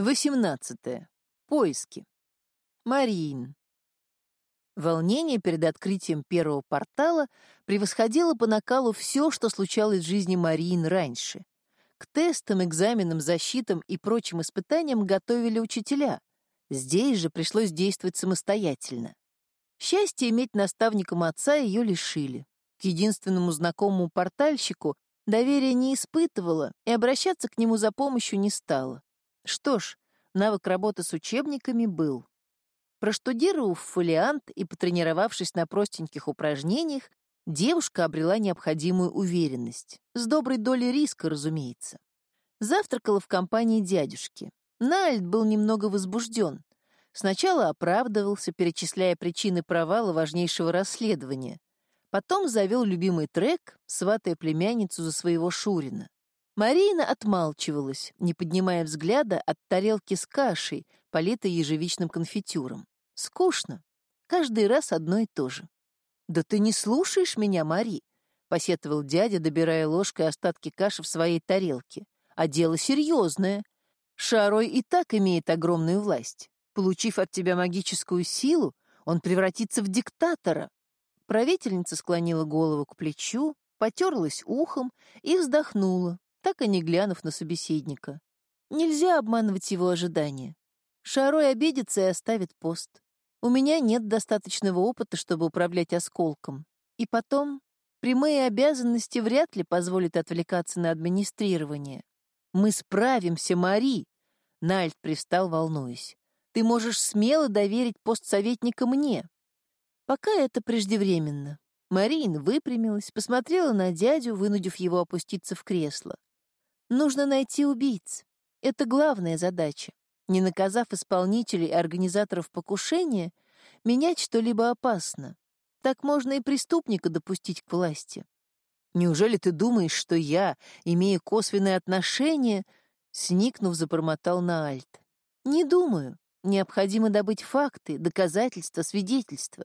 18. Поиски. Марин. Волнение перед открытием первого портала превосходило по накалу все, что случалось в жизни Марин раньше. К тестам, экзаменам, защитам и прочим испытаниям готовили учителя. Здесь же пришлось действовать самостоятельно. Счастье иметь наставником отца ее лишили. К единственному знакомому портальщику доверия не испытывала и обращаться к нему за помощью не стала. Что ж, навык работы с учебниками был. Проштудировав фолиант и потренировавшись на простеньких упражнениях, девушка обрела необходимую уверенность. С доброй долей риска, разумеется. Завтракала в компании дядюшки. Нальд был немного возбужден. Сначала оправдывался, перечисляя причины провала важнейшего расследования. Потом завел любимый трек, сватая племянницу за своего Шурина. Марина отмалчивалась, не поднимая взгляда от тарелки с кашей, политой ежевичным конфитюром. Скучно. Каждый раз одно и то же. «Да ты не слушаешь меня, Мари?» — посетовал дядя, добирая ложкой остатки каши в своей тарелке. «А дело серьезное. Шарой и так имеет огромную власть. Получив от тебя магическую силу, он превратится в диктатора». Правительница склонила голову к плечу, потерлась ухом и вздохнула, так и не глянув на собеседника. Нельзя обманывать его ожидания. Шарой обидится и оставит пост. У меня нет достаточного опыта, чтобы управлять осколком. И потом, прямые обязанности вряд ли позволят отвлекаться на администрирование. Мы справимся, Мари. Нальт привстал, волнуясь. Ты можешь смело доверить пост советника мне. Пока это преждевременно. Марин выпрямилась, посмотрела на дядю, вынудив его опуститься в кресло. Нужно найти убийц. Это главная задача. Не наказав исполнителей и организаторов покушения, менять что-либо опасно. Так можно и преступника допустить к власти. Неужели ты думаешь, что я, имея косвенное отношение, сникнув, запромотал на Альт? Не думаю. Необходимо добыть факты, доказательства, свидетельства.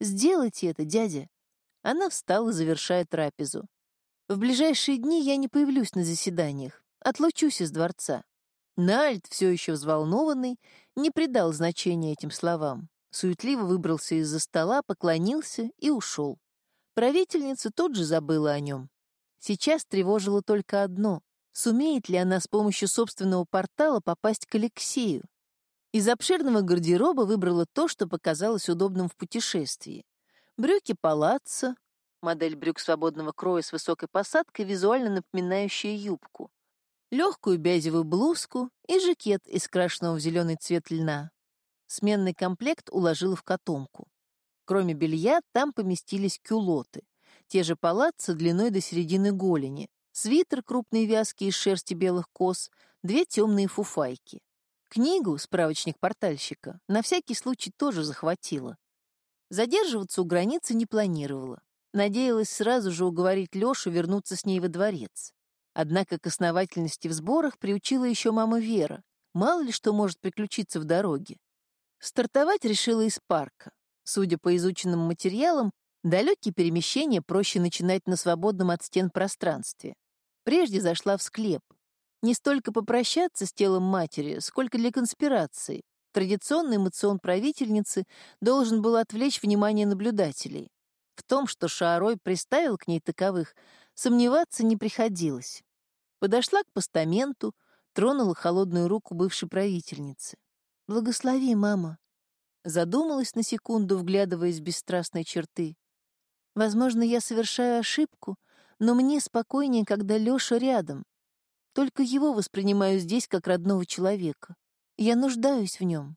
Сделайте это, дядя. Она встала, завершая трапезу. В ближайшие дни я не появлюсь на заседаниях, отлучусь из дворца. Нальд, все еще взволнованный, не придал значения этим словам. Суетливо выбрался из-за стола, поклонился и ушел. Правительница тут же забыла о нем. Сейчас тревожило только одно — сумеет ли она с помощью собственного портала попасть к Алексею. Из обширного гардероба выбрала то, что показалось удобным в путешествии. Брюки палаццо, модель брюк свободного кроя с высокой посадкой, визуально напоминающая юбку, легкую бязевую блузку и жакет из крашенного в зеленый цвет льна. Сменный комплект уложила в котомку. Кроме белья, там поместились кюлоты, те же палаццо длиной до середины голени, свитер крупной вязки из шерсти белых коз, две темные фуфайки. Книгу, справочник портальщика, на всякий случай тоже захватила. Задерживаться у границы не планировала. Надеялась сразу же уговорить Лёшу вернуться с ней во дворец. Однако к основательности в сборах приучила еще мама Вера. Мало ли что может приключиться в дороге. Стартовать решила из парка. Судя по изученным материалам, далекие перемещения проще начинать на свободном от стен пространстве. Прежде зашла в склеп. Не столько попрощаться с телом матери, сколько для конспирации. Традиционный эмоцион правительницы должен был отвлечь внимание наблюдателей. В том, что Шаарой приставил к ней таковых, сомневаться не приходилось. Подошла к постаменту, тронула холодную руку бывшей правительницы. «Благослови, мама!» Задумалась на секунду, вглядываясь в бесстрастные черты. «Возможно, я совершаю ошибку, но мне спокойнее, когда Лёша рядом. Только его воспринимаю здесь как родного человека. Я нуждаюсь в нем».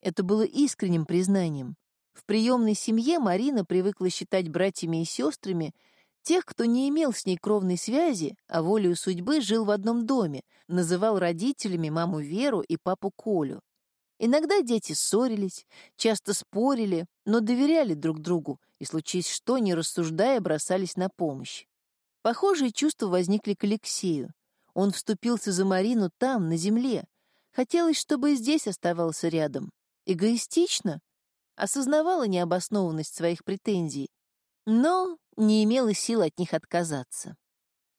Это было искренним признанием. В приемной семье Марина привыкла считать братьями и сестрами тех, кто не имел с ней кровной связи, а волею судьбы жил в одном доме, называл родителями маму Веру и папу Колю. Иногда дети ссорились, часто спорили, но доверяли друг другу и, случись что, не рассуждая, бросались на помощь. Похожие чувства возникли к Алексею. Он вступился за Марину там, на земле. Хотелось, чтобы и здесь оставался рядом. Эгоистично? Осознавала необоснованность своих претензий, но не имела сил от них отказаться.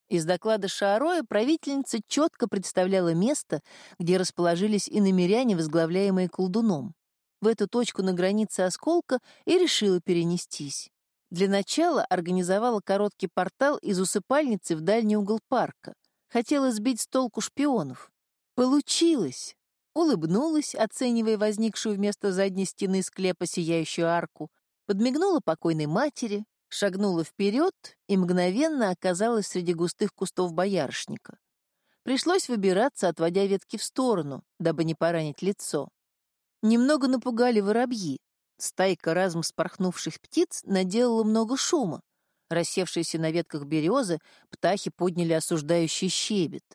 Из доклада Шаароя правительница четко представляла место, где расположились иномеряне, возглавляемые колдуном. В эту точку на границе осколка и решила перенестись. Для начала организовала короткий портал из усыпальницы в дальний угол парка. Хотела сбить с толку шпионов. Получилось! Улыбнулась, оценивая возникшую вместо задней стены склепа сияющую арку, подмигнула покойной матери, шагнула вперед и мгновенно оказалась среди густых кустов боярышника. Пришлось выбираться, отводя ветки в сторону, дабы не поранить лицо. Немного напугали воробьи. Стайка разом спорхнувших птиц наделала много шума. Рассевшиеся на ветках березы, птахи подняли осуждающий щебет.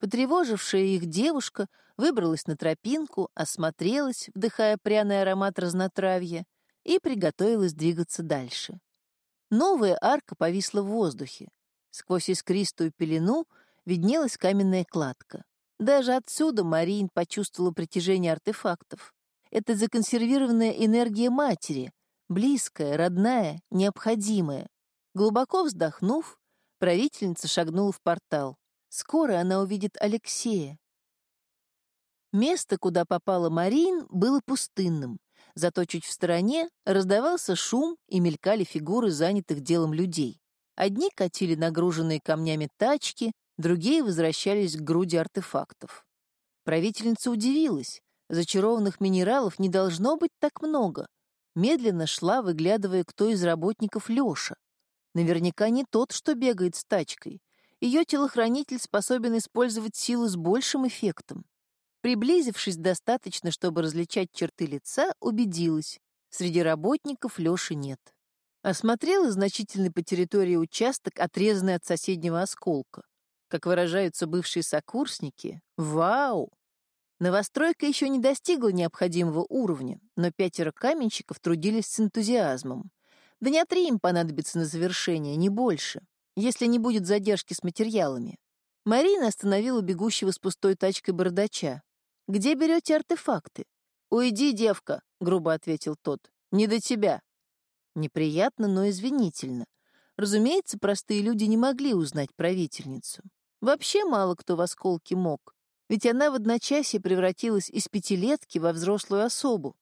Потревожившая их девушка выбралась на тропинку, осмотрелась, вдыхая пряный аромат разнотравья, и приготовилась двигаться дальше. Новая арка повисла в воздухе. Сквозь искристую пелену виднелась каменная кладка. Даже отсюда Марин почувствовала притяжение артефактов. Это законсервированная энергия матери, близкая, родная, необходимая. Глубоко вздохнув, правительница шагнула в портал. Скоро она увидит Алексея. Место, куда попала Марин, было пустынным. Зато чуть в стороне раздавался шум и мелькали фигуры занятых делом людей. Одни катили нагруженные камнями тачки, другие возвращались к груди артефактов. Правительница удивилась. Зачарованных минералов не должно быть так много. Медленно шла, выглядывая, кто из работников Лёша. Наверняка не тот, что бегает с тачкой. Ее телохранитель способен использовать силу с большим эффектом. Приблизившись достаточно, чтобы различать черты лица, убедилась, среди работников Лёши нет. Осмотрела значительный по территории участок, отрезанный от соседнего осколка. Как выражаются бывшие сокурсники, вау! Новостройка еще не достигла необходимого уровня, но пятеро каменщиков трудились с энтузиазмом. Дня три им понадобится на завершение, не больше, если не будет задержки с материалами. Марина остановила бегущего с пустой тачкой бардача. Где берете артефакты?» «Уйди, девка», — грубо ответил тот. «Не до тебя». Неприятно, но извинительно. Разумеется, простые люди не могли узнать правительницу. Вообще мало кто в осколке мог, ведь она в одночасье превратилась из пятилетки во взрослую особу.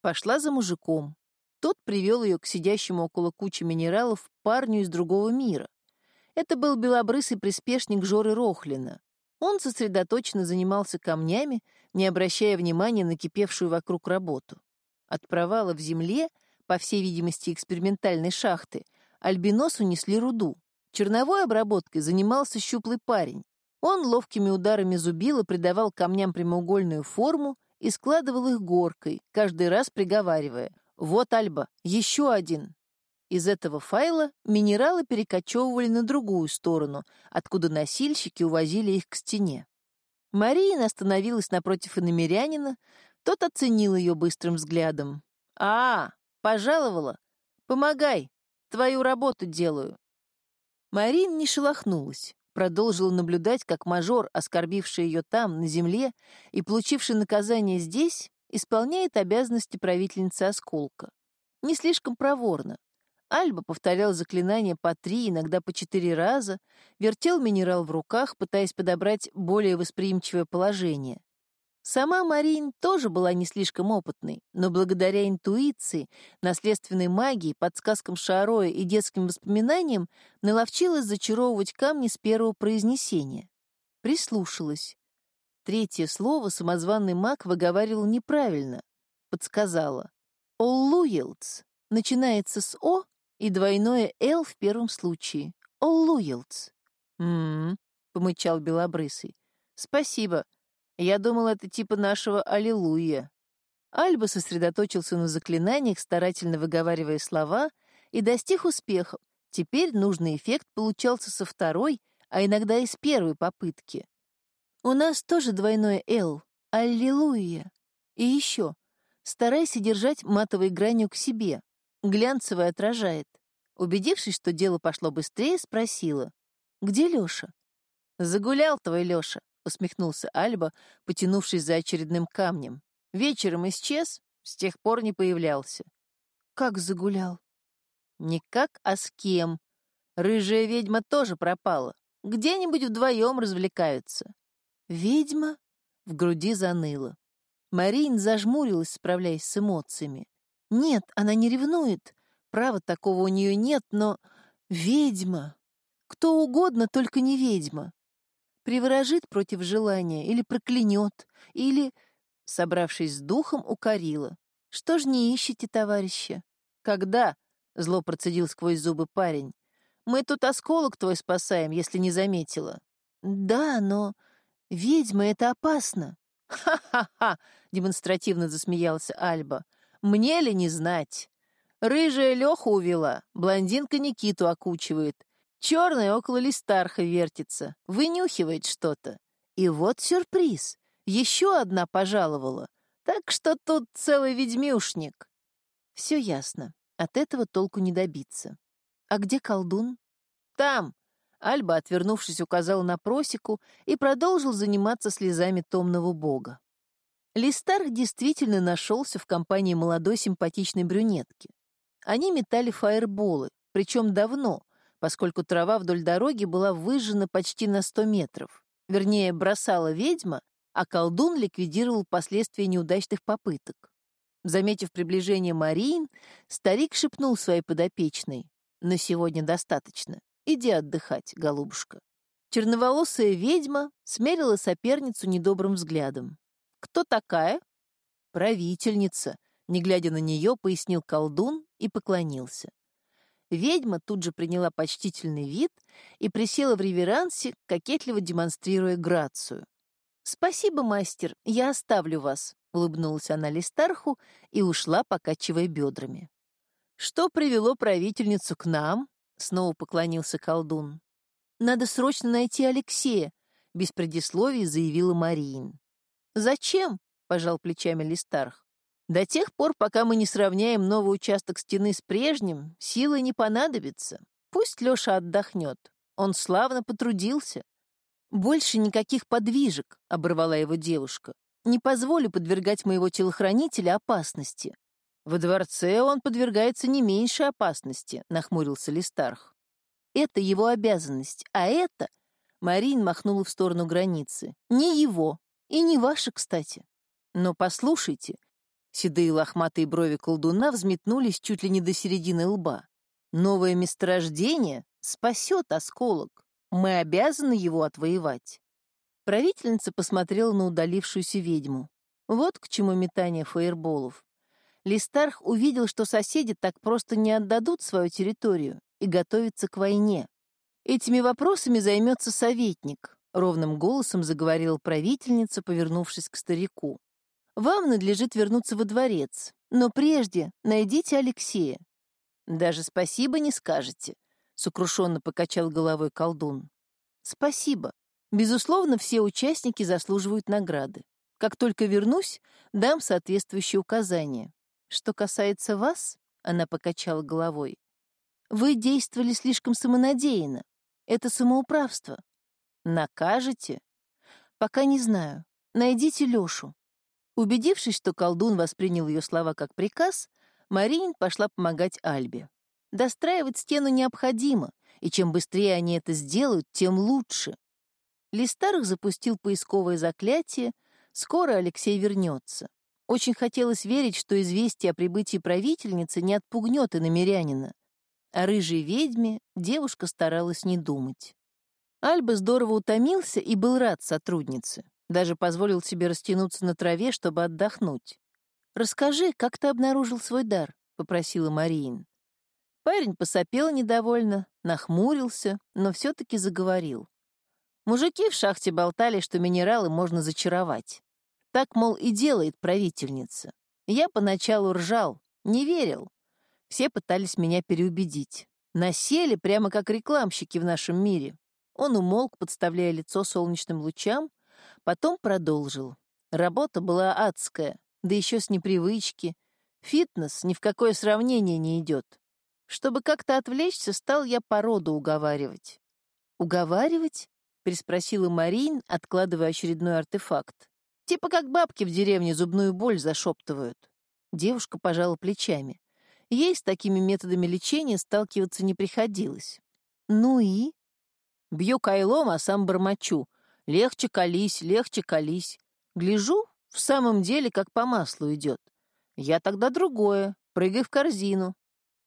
Пошла за мужиком. Тот привел ее к сидящему около кучи минералов парню из другого мира. Это был белобрысый приспешник Жоры Рохлина. Он сосредоточенно занимался камнями, не обращая внимания на кипевшую вокруг работу. От провала в земле, по всей видимости экспериментальной шахты, альбиносу несли руду. Черновой обработкой занимался щуплый парень. Он ловкими ударами зубила придавал камням прямоугольную форму и складывал их горкой, каждый раз приговаривая «Вот, Альба, еще один!» Из этого файла минералы перекочевывали на другую сторону, откуда носильщики увозили их к стене. Марина остановилась напротив иномерянина, тот оценил ее быстрым взглядом. «А, пожаловала? Помогай, твою работу делаю». Марин не шелохнулась, продолжила наблюдать, как мажор, оскорбивший ее там, на земле, и получивший наказание здесь, исполняет обязанности правительницы Осколка. Не слишком проворно, Альба повторял заклинания по три, иногда по четыре раза, вертел минерал в руках, пытаясь подобрать более восприимчивое положение. Сама Марин тоже была не слишком опытной, но благодаря интуиции, наследственной магии, подсказкам Шароя и детским воспоминаниям наловчилась зачаровывать камни с первого произнесения. Прислушалась. Третье слово самозванный маг выговаривал неправильно. Подсказала. «Оллуелц» начинается с «о» и двойное «л» в первом случае. «Оллуилдс». «М-м-м», помычал Белобрысый. «Спасибо. Я думал, это типа нашего «Аллилуйя». Альба сосредоточился на заклинаниях, старательно выговаривая слова, и достиг успеха. Теперь нужный эффект получался со второй, а иногда и с первой попытки. «У нас тоже двойное «л». Аллилуйя. И еще. Старайся держать матовой гранью к себе. Глянцевый отражает. Убедившись, что дело пошло быстрее, спросила. «Где Лёша?» «Загулял твой Лёша», — усмехнулся Альба, потянувшись за очередным камнем. «Вечером исчез, с тех пор не появлялся». «Как загулял?» «Не как, а с кем. Рыжая ведьма тоже пропала. Где-нибудь вдвоем развлекаются. Ведьма в груди заныло. Марин зажмурилась, справляясь с эмоциями. Нет, она не ревнует. Права такого у нее нет, но... Ведьма! Кто угодно, только не ведьма. Приворожит против желания, или проклянет, или, собравшись с духом, укорила. Что ж не ищете, товарища? Когда? — зло процедил сквозь зубы парень. Мы тут осколок твой спасаем, если не заметила. Да, но ведьма — это опасно. Ха-ха-ха! — демонстративно засмеялся Альба. Мне ли не знать? Рыжая Леху увела, блондинка Никиту окучивает, черная около листарха вертится, вынюхивает что-то. И вот сюрприз. Еще одна пожаловала. Так что тут целый ведьмюшник. Все ясно. От этого толку не добиться. А где колдун? Там. Альба, отвернувшись, указал на просеку и продолжил заниматься слезами томного бога. Листарх действительно нашелся в компании молодой симпатичной брюнетки. Они метали фаерболы, причем давно, поскольку трава вдоль дороги была выжжена почти на сто метров. Вернее, бросала ведьма, а колдун ликвидировал последствия неудачных попыток. Заметив приближение Мариин, старик шепнул своей подопечной. «На сегодня достаточно. Иди отдыхать, голубушка». Черноволосая ведьма смерила соперницу недобрым взглядом. «Кто такая?» «Правительница», — не глядя на нее, пояснил колдун и поклонился. Ведьма тут же приняла почтительный вид и присела в реверансе, кокетливо демонстрируя грацию. «Спасибо, мастер, я оставлю вас», — улыбнулась она Листарху и ушла, покачивая бедрами. «Что привело правительницу к нам?» — снова поклонился колдун. «Надо срочно найти Алексея», — без предисловий заявила Мариин. «Зачем?» — пожал плечами Листарх. «До тех пор, пока мы не сравняем новый участок стены с прежним, силы не понадобится. Пусть Леша отдохнет. Он славно потрудился». «Больше никаких подвижек», — оборвала его девушка. «Не позволю подвергать моего телохранителя опасности». «Во дворце он подвергается не меньшей опасности», — нахмурился Листарх. «Это его обязанность, а это...» Марин махнула в сторону границы. «Не его, и не ваша, кстати. Но послушайте, седые лохматые брови колдуна взметнулись чуть ли не до середины лба. Новое месторождение спасет осколок. Мы обязаны его отвоевать. Правительница посмотрела на удалившуюся ведьму. Вот к чему метание фаерболов. Листарх увидел, что соседи так просто не отдадут свою территорию и готовятся к войне. Этими вопросами займется советник, — ровным голосом заговорила правительница, повернувшись к старику. «Вам надлежит вернуться во дворец, но прежде найдите Алексея». «Даже спасибо не скажете», — сокрушенно покачал головой колдун. «Спасибо. Безусловно, все участники заслуживают награды. Как только вернусь, дам соответствующие указания. Что касается вас, — она покачала головой, — вы действовали слишком самонадеянно. Это самоуправство. Накажете? Пока не знаю. Найдите Лёшу. Убедившись, что колдун воспринял ее слова как приказ, Марин пошла помогать Альбе. Достраивать стену необходимо, и чем быстрее они это сделают, тем лучше. Листарх запустил поисковое заклятие, скоро Алексей вернется. Очень хотелось верить, что известие о прибытии правительницы не отпугнет намерянина. О рыжей ведьме девушка старалась не думать. Альба здорово утомился и был рад сотруднице. Даже позволил себе растянуться на траве, чтобы отдохнуть. «Расскажи, как ты обнаружил свой дар?» — попросила Мариин. Парень посопел недовольно, нахмурился, но все-таки заговорил. Мужики в шахте болтали, что минералы можно зачаровать. Так, мол, и делает правительница. Я поначалу ржал, не верил. Все пытались меня переубедить. Насели прямо как рекламщики в нашем мире. Он умолк, подставляя лицо солнечным лучам, потом продолжил. Работа была адская, да еще с непривычки. Фитнес ни в какое сравнение не идет. Чтобы как-то отвлечься, стал я породу уговаривать. «Уговаривать?» — переспросила Марин, откладывая очередной артефакт. «Типа как бабки в деревне зубную боль зашептывают». Девушка пожала плечами. Ей с такими методами лечения сталкиваться не приходилось. «Ну и?» Бью кайлом, а сам бормочу. Легче колись, легче колись. Гляжу, в самом деле, как по маслу идет. Я тогда другое, прыгай в корзину.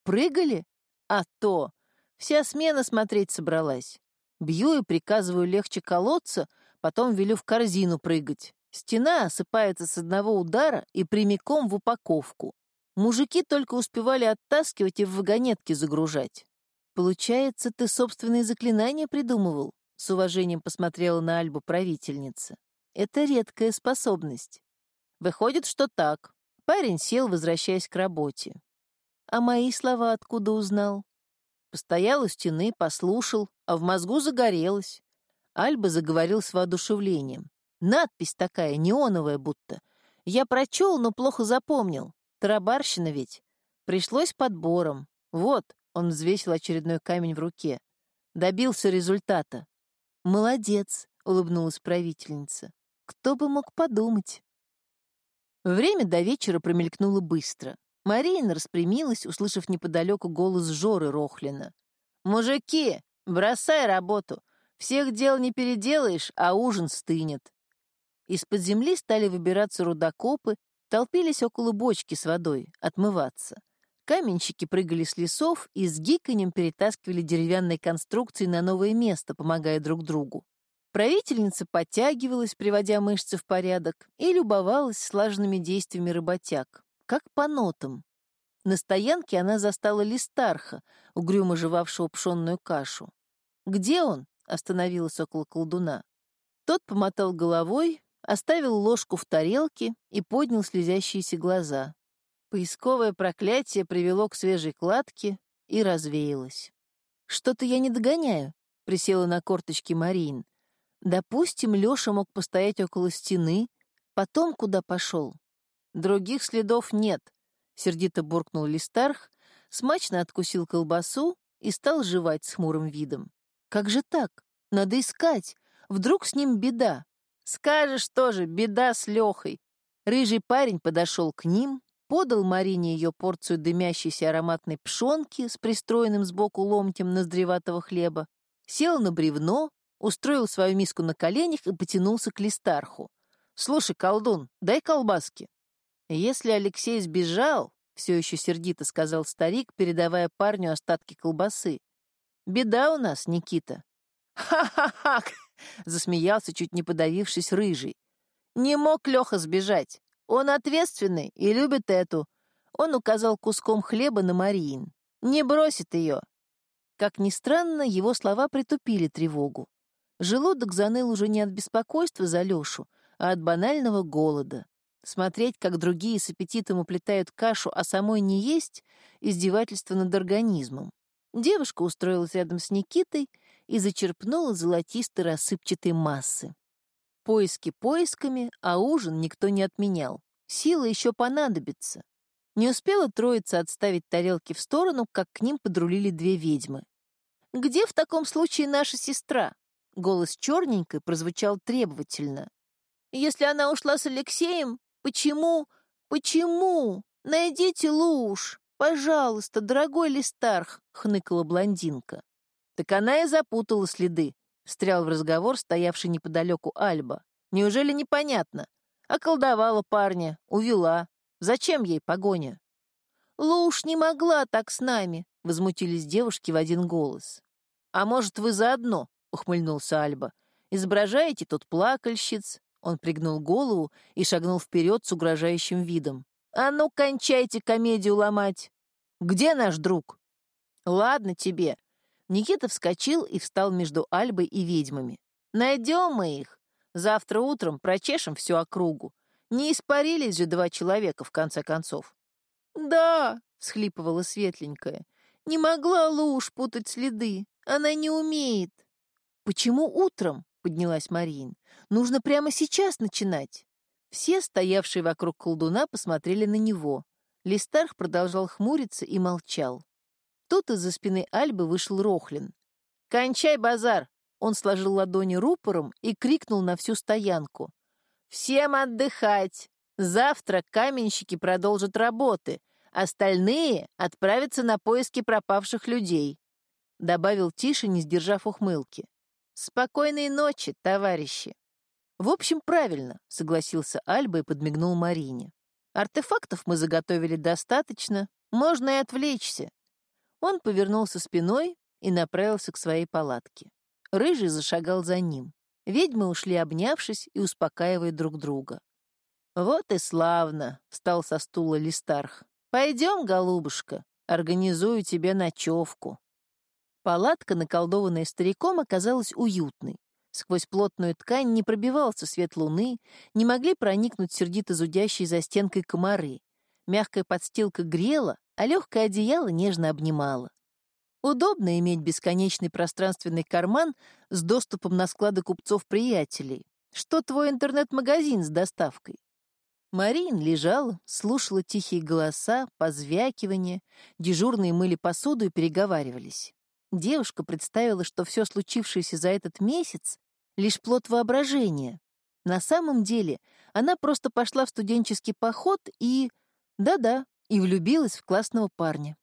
Прыгали? А то! Вся смена смотреть собралась. Бью и приказываю легче колоться, потом велю в корзину прыгать. Стена осыпается с одного удара и прямиком в упаковку. Мужики только успевали оттаскивать и в вагонетки загружать. «Получается, ты собственные заклинания придумывал?» — с уважением посмотрела на Альбу правительница. «Это редкая способность». Выходит, что так. Парень сел, возвращаясь к работе. А мои слова откуда узнал? Постоял у стены, послушал, а в мозгу загорелось. Альба заговорил с воодушевлением. Надпись такая, неоновая будто. Я прочел, но плохо запомнил. Тарабарщина ведь. Пришлось подбором. Вот, он взвесил очередной камень в руке. Добился результата. «Молодец», — улыбнулась правительница. «Кто бы мог подумать?» Время до вечера промелькнуло быстро. Марина распрямилась, услышав неподалеку голос Жоры Рохлина. «Мужики, бросай работу. Всех дел не переделаешь, а ужин стынет». Из-под земли стали выбираться рудокопы, толпились около бочки с водой, отмываться. Каменщики прыгали с лесов и с гиканьем перетаскивали деревянные конструкции на новое место, помогая друг другу. Правительница подтягивалась, приводя мышцы в порядок, и любовалась слаженными действиями работяг как по нотам. На стоянке она застала Листарха, угрюмо жевавшего пшенную кашу. «Где он?» — остановилась около колдуна. Тот помотал головой, оставил ложку в тарелке и поднял слезящиеся глаза. Поисковое проклятие привело к свежей кладке и развеялось. «Что-то я не догоняю», — присела на корточки Марин. «Допустим, Лёша мог постоять около стены, потом куда пошел? «Других следов нет», — сердито буркнул Листарх, смачно откусил колбасу и стал жевать с хмурым видом. «Как же так? Надо искать. Вдруг с ним беда?» «Скажешь тоже, беда с Лехой». Рыжий парень подошел к ним, подал Марине ее порцию дымящейся ароматной пшенки с пристроенным сбоку ломтем ноздреватого хлеба, сел на бревно, устроил свою миску на коленях и потянулся к Листарху. «Слушай, колдун, дай колбаски». «Если Алексей сбежал», — все еще сердито сказал старик, передавая парню остатки колбасы, — «беда у нас, Никита». «Ха-ха-ха!» — засмеялся, чуть не подавившись рыжий. «Не мог Леха сбежать. Он ответственный и любит эту». Он указал куском хлеба на Мариин. «Не бросит ее». Как ни странно, его слова притупили тревогу. Желудок заныл уже не от беспокойства за Лешу, а от банального голода. Смотреть, как другие с аппетитом уплетают кашу, а самой не есть — издевательство над организмом. Девушка устроилась рядом с Никитой и зачерпнула золотистой рассыпчатой массы. Поиски поисками, а ужин никто не отменял. Сила еще понадобится. Не успела троица отставить тарелки в сторону, как к ним подрулили две ведьмы. «Где в таком случае наша сестра?» Голос черненькой прозвучал требовательно. «Если она ушла с Алексеем, Почему? Почему? Найдите луж! Пожалуйста, дорогой Листарх!» — хныкала блондинка. Так она и запутала следы, — встрял в разговор стоявший неподалеку Альба. «Неужели непонятно? Околдовала парня, увела. Зачем ей погоня?» «Луж не могла так с нами», — возмутились девушки в один голос. «А может, вы заодно?» — ухмыльнулся Альба. «Изображаете тут плакальщиц, он пригнул голову и шагнул вперед с угрожающим видом. «А ну, кончайте комедию ломать! Где наш друг?» «Ладно тебе». Никита вскочил и встал между Альбой и ведьмами. «Найдем мы их. Завтра утром прочешем всю округу. Не испарились же два человека, в конце концов». «Да», — всхлипывала светленькая, — «не могла Луж путать следы. Она не умеет». «Почему утром?» поднялась Марин. «Нужно прямо сейчас начинать!» Все, стоявшие вокруг колдуна, посмотрели на него. Листарх продолжал хмуриться и молчал. Тут из-за спины Альбы вышел Рохлин. «Кончай базар!» Он сложил ладони рупором и крикнул на всю стоянку. «Всем отдыхать! Завтра каменщики продолжат работы, остальные отправятся на поиски пропавших людей», добавил тише, не сдержав ухмылки. Спокойной ночи, товарищи. В общем, правильно, согласился Альба и подмигнул Марине. Артефактов мы заготовили достаточно, можно и отвлечься. Он повернулся спиной и направился к своей палатке. Рыжий зашагал за ним. Ведьмы ушли, обнявшись и успокаивая друг друга. «Вот и славно!» — встал со стула Листарх. «Пойдем, голубушка, организую тебе ночевку». Палатка, наколдованная стариком, оказалась уютной. Сквозь плотную ткань не пробивался свет луны, не могли проникнуть сердито зудящие за стенкой комары. Мягкая подстилка грела, а легкое одеяло нежно обнимало. Удобно иметь бесконечный пространственный карман с доступом на склады купцов-приятелей. Что твой интернет-магазин с доставкой? Марин лежала, слушала тихие голоса, позвякивания, дежурные мыли посуду и переговаривались. Девушка представила, что все случившееся за этот месяц — лишь плод воображения. На самом деле она просто пошла в студенческий поход и... Да-да, и влюбилась в классного парня.